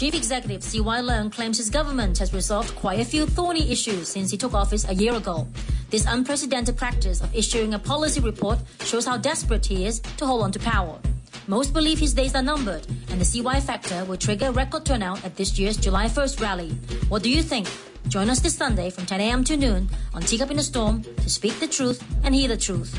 Chief Executive CY Leung claims his government has resolved quite a few thorny issues since he took office a year ago. This unprecedented practice of issuing a policy report shows how desperate he is to hold on to power. Most believe his days are numbered, and the CY factor will trigger record turnout at this year's July 1st rally. What do you think? Join us this Sunday from 10 a.m. to noon on Teacup in the Storm to speak the truth and hear the truth.